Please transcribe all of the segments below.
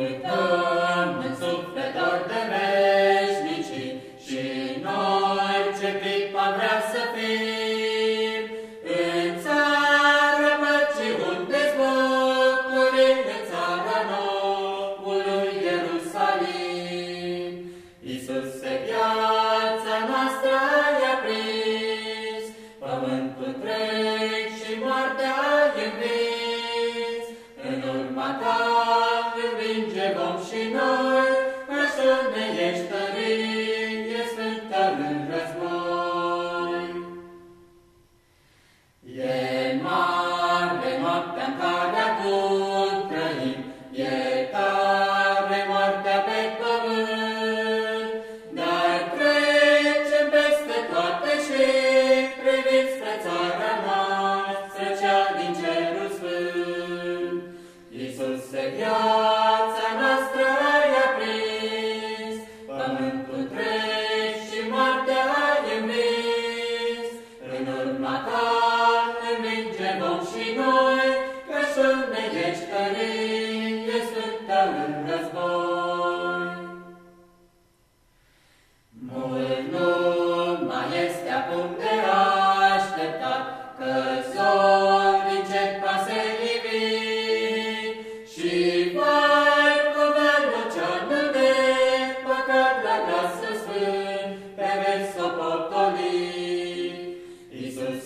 uităm în sufletor de veșnicii și noi ce clip am vrea să fim. În țara măcii unde zbucuri, în țara noului Ierusalim. Iisuse, viața noastră i-a prins, pământul întreg și moartea i-a în urma ta. Yeah.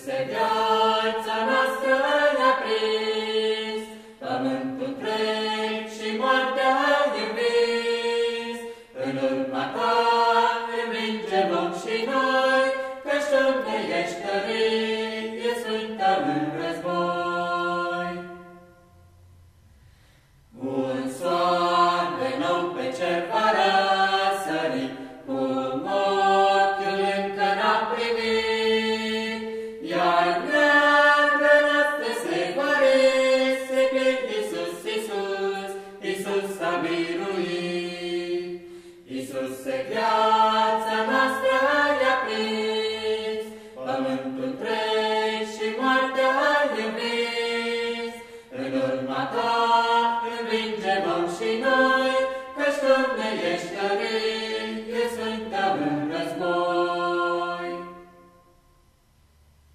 Iisuse, viața noastră ne-a prins, pământul trec. s-a biruit. Iisuse, viața noastră